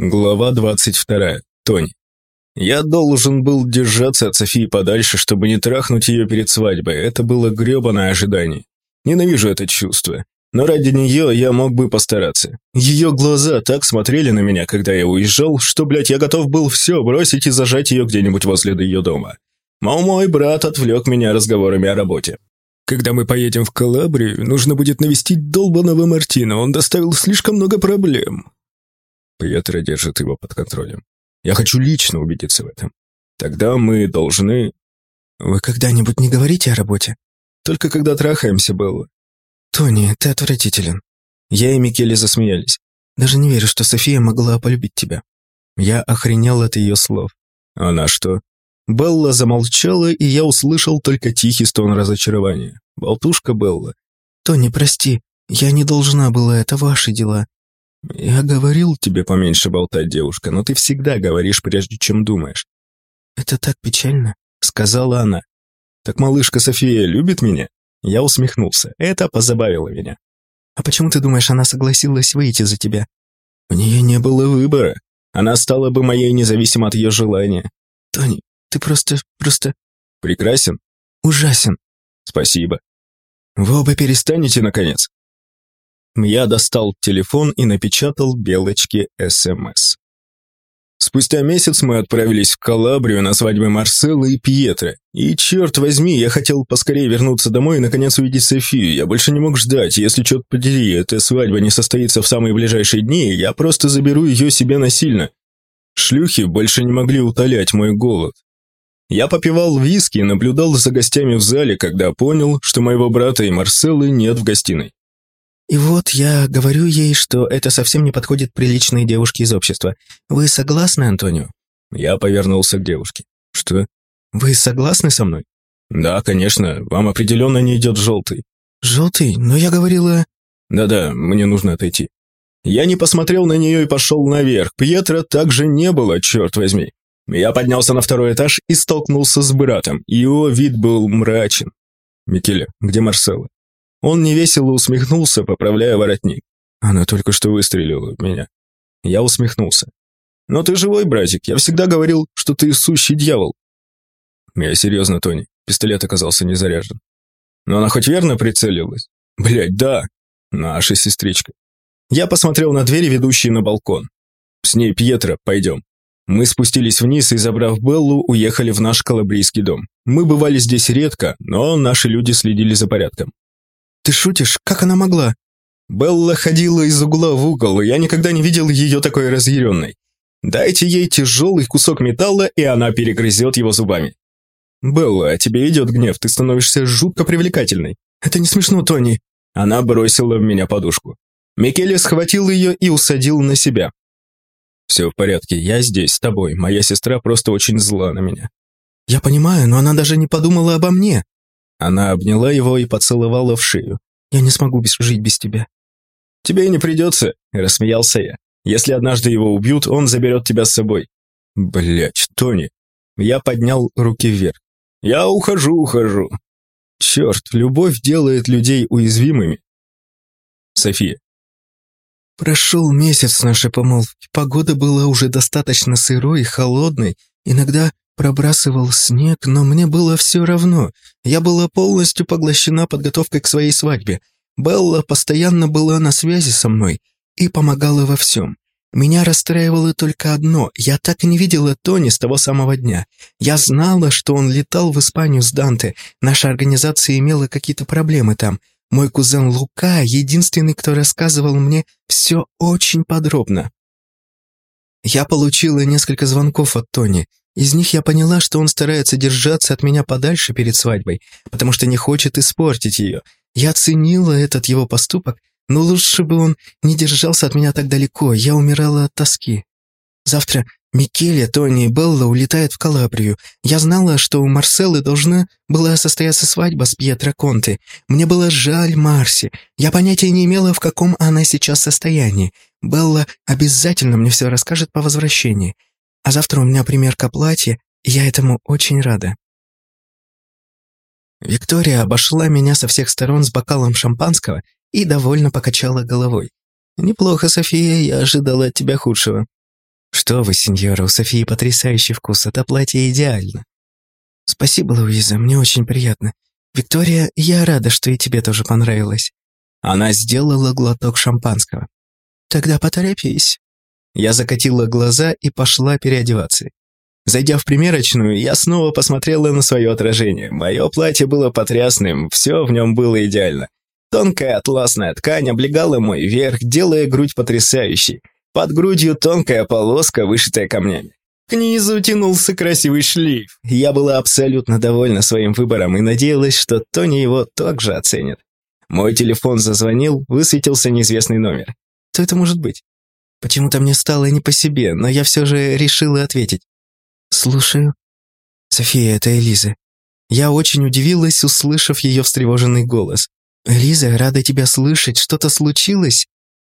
Глава 22. Тони. Я должен был держаться от Софии подальше, чтобы не трахнуть ее перед свадьбой. Это было гребаное ожидание. Ненавижу это чувство. Но ради нее я мог бы постараться. Ее глаза так смотрели на меня, когда я уезжал, что, блядь, я готов был все бросить и зажать ее где-нибудь возле ее дома. Но мой брат отвлек меня разговорами о работе. Когда мы поедем в Калабрию, нужно будет навестить долбаного Мартина, он доставил слишком много проблем. Пьетро держит его под контролем. Я хочу лично убедиться в этом. Тогда мы должны... Вы когда-нибудь не говорите о работе? Только когда трахаемся, Белла. Тони, ты отвратителен. Я и Микеле засмеялись. Даже не верю, что София могла полюбить тебя. Я охренел от ее слов. Она что? Белла замолчала, и я услышал только тихий стон разочарования. Болтушка Белла. Тони, прости, я не должна была, это ваши дела. «Я говорил тебе поменьше болтать, девушка, но ты всегда говоришь, прежде чем думаешь». «Это так печально», — сказала она. «Так малышка София любит меня?» Я усмехнулся. Это позабавило меня. «А почему ты думаешь, она согласилась выйти за тебя?» «У нее не было выбора. Она стала бы моей независимо от ее желания». «Тони, ты просто... просто...» «Прекрасен?» «Ужасен». «Спасибо». «Вы оба перестанете, наконец?» Я достал телефон и напечатал Белочке СМС. Спустя месяц мы отправились в Калабрию на свадьбы Марсела и Пьетро. И, черт возьми, я хотел поскорее вернуться домой и наконец увидеть Софию. Я больше не мог ждать. Если, черт подери, эта свадьба не состоится в самые ближайшие дни, я просто заберу ее себе насильно. Шлюхи больше не могли утолять мой голод. Я попивал виски и наблюдал за гостями в зале, когда понял, что моего брата и Марселы нет в гостиной. И вот я говорю ей, что это совсем не подходит приличной девушке из общества. Вы согласны, Антонио? Я повернулся к девушке. Что? Вы согласны со мной? Да, конечно, вам определенно не идет желтый. Желтый? Но я говорила... Да-да, мне нужно отойти. Я не посмотрел на нее и пошел наверх. Пьетро также не было, черт возьми. Я поднялся на второй этаж и столкнулся с братом. Его вид был мрачен. Микеле, где Марсело? Он невесело усмехнулся, поправляя воротник. Она только что выстрелила в меня. Я усмехнулся. «Но ты живой, братик. Я всегда говорил, что ты сущий дьявол». Я серьезно, Тони. Пистолет оказался не заряжен. Но она хоть верно прицелилась? Блять, да. Наша сестричка. Я посмотрел на двери, ведущие на балкон. С ней Пьетро, пойдем. Мы спустились вниз и, забрав Беллу, уехали в наш калабрийский дом. Мы бывали здесь редко, но наши люди следили за порядком. Ты шутишь? Как она могла?» Белла ходила из угла в угол, и я никогда не видел ее такой разъяренной. Дайте ей тяжелый кусок металла, и она перегрызет его зубами. «Белла, а тебе идет гнев, ты становишься жутко привлекательной». «Это не смешно, Тони». Она бросила в меня подушку. Микеле схватил ее и усадил на себя. «Все в порядке, я здесь, с тобой. Моя сестра просто очень зла на меня». «Я понимаю, но она даже не подумала обо мне». Она обняла его и поцеловала в шею. «Я не смогу жить без тебя». «Тебе и не придется», — рассмеялся я. «Если однажды его убьют, он заберет тебя с собой». Блять, Тони. Я поднял руки вверх. «Я ухожу, ухожу». Черт, любовь делает людей уязвимыми. София. Прошел месяц нашей помолвки. Погода была уже достаточно сырой и холодной. Иногда Пробрасывал снег, но мне было все равно. Я была полностью поглощена подготовкой к своей свадьбе. Белла постоянно была на связи со мной и помогала во всем. Меня расстраивало только одно. Я так и не видела Тони с того самого дня. Я знала, что он летал в Испанию с Данте. Наша организация имела какие-то проблемы там. Мой кузен Лука — единственный, кто рассказывал мне все очень подробно. Я получила несколько звонков от Тони. Из них я поняла, что он старается держаться от меня подальше перед свадьбой, потому что не хочет испортить ее. Я оценила этот его поступок, но лучше бы он не держался от меня так далеко, я умирала от тоски. Завтра Микеле, Тони и Белла улетают в Калабрию. Я знала, что у Марселы должна была состояться свадьба с Пьетро Конте. Мне было жаль Марси. Я понятия не имела, в каком она сейчас состоянии. Белла обязательно мне все расскажет по возвращении. А завтра у меня примерка платья, и я этому очень рада. Виктория обошла меня со всех сторон с бокалом шампанского и довольно покачала головой. «Неплохо, София, я ожидала от тебя худшего». «Что вы, сеньора, у Софии потрясающий вкус, это платье идеально». «Спасибо, Луиза, мне очень приятно. Виктория, я рада, что и тебе тоже понравилось». Она сделала глоток шампанского. «Тогда поторопись». Я закатила глаза и пошла переодеваться. Зайдя в примерочную, я снова посмотрела на свое отражение. Мое платье было потрясным, все в нем было идеально. Тонкая атласная ткань облегала мой верх, делая грудь потрясающей. Под грудью тонкая полоска, вышитая камнями. К низу тянулся красивый шлейф. Я была абсолютно довольна своим выбором и надеялась, что Тони его также оценит. Мой телефон зазвонил, высветился неизвестный номер. Кто это может быть? Почему-то мне стало не по себе, но я все же решила ответить. «Слушаю». «София, это Элиза». Я очень удивилась, услышав ее встревоженный голос. «Элиза, рада тебя слышать. Что-то случилось?»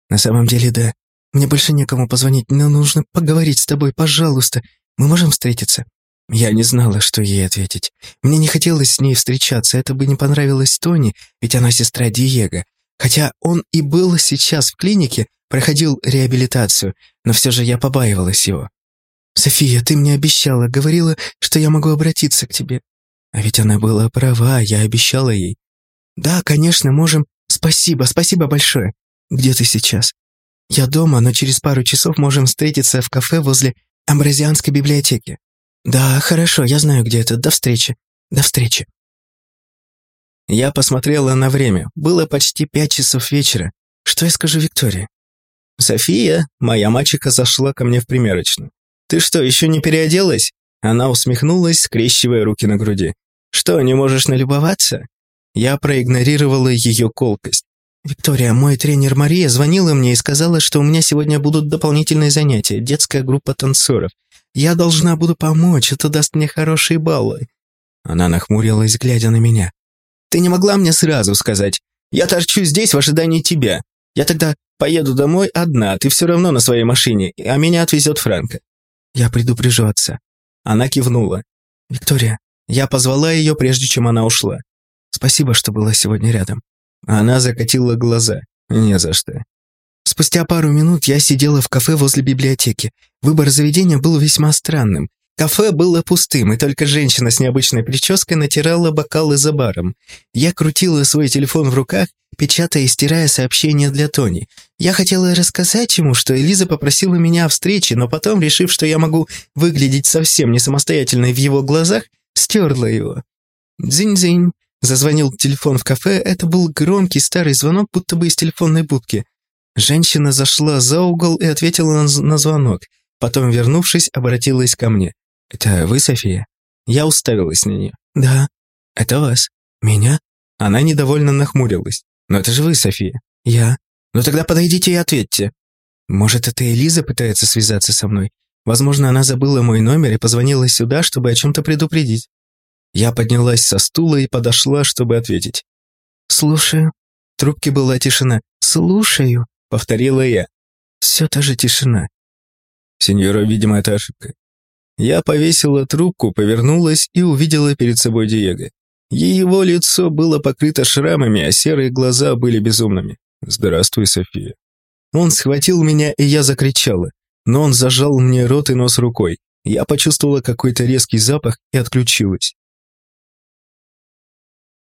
«На самом деле, да. Мне больше некому позвонить, но нужно поговорить с тобой, пожалуйста. Мы можем встретиться?» Я не знала, что ей ответить. Мне не хотелось с ней встречаться, это бы не понравилось Тони, ведь она сестра Диего. Хотя он и был сейчас в клинике, проходил реабилитацию, но все же я побаивалась его. «София, ты мне обещала, говорила, что я могу обратиться к тебе». А ведь она была права, я обещала ей. «Да, конечно, можем. Спасибо, спасибо большое. Где ты сейчас?» «Я дома, но через пару часов можем встретиться в кафе возле Амбразианской библиотеки». «Да, хорошо, я знаю, где это. До встречи. До встречи». Я посмотрела на время. Было почти пять часов вечера. Что я скажу Виктории? «София, моя мальчика зашла ко мне в примерочную. «Ты что, еще не переоделась?» Она усмехнулась, скрещивая руки на груди. «Что, не можешь налюбоваться?» Я проигнорировала ее колкость. «Виктория, мой тренер Мария звонила мне и сказала, что у меня сегодня будут дополнительные занятия, детская группа танцоров. Я должна буду помочь, это даст мне хорошие баллы». Она нахмурилась, глядя на меня. «Ты не могла мне сразу сказать. Я торчу здесь в ожидании тебя. Я тогда поеду домой одна, ты все равно на своей машине, а меня отвезет Франко. Я предупрежу отца». Она кивнула. «Виктория, я позвала ее, прежде чем она ушла. Спасибо, что была сегодня рядом». Она закатила глаза. «Не за что». Спустя пару минут я сидела в кафе возле библиотеки. Выбор заведения был весьма странным. Кафе было пустым, и только женщина с необычной прической натирала бокалы за баром. Я крутила свой телефон в руках, печатая и стирая сообщения для Тони. Я хотела рассказать ему, что Элиза попросила меня о встрече, но потом, решив, что я могу выглядеть совсем не самостоятельной в его глазах, стерла его. «Дзинь-дзинь», — зазвонил телефон в кафе, это был громкий старый звонок, будто бы из телефонной будки. Женщина зашла за угол и ответила на, на звонок. Потом, вернувшись, обратилась ко мне. «Это вы, София?» Я уставилась на нее. «Да». «Это вас». «Меня?» Она недовольно нахмурилась. «Но это же вы, София». «Я». «Ну тогда подойдите и ответьте». «Может, это Элиза пытается связаться со мной? Возможно, она забыла мой номер и позвонила сюда, чтобы о чем-то предупредить». Я поднялась со стула и подошла, чтобы ответить. «Слушаю». В трубке была тишина. «Слушаю», — повторила я. Все та же тишина. Сеньора, видимо, это ошибка. Я повесила трубку, повернулась и увидела перед собой Диего. Его лицо было покрыто шрамами, а серые глаза были безумными. «Здравствуй, София». Он схватил меня, и я закричала. Но он зажал мне рот и нос рукой. Я почувствовала какой-то резкий запах и отключилась.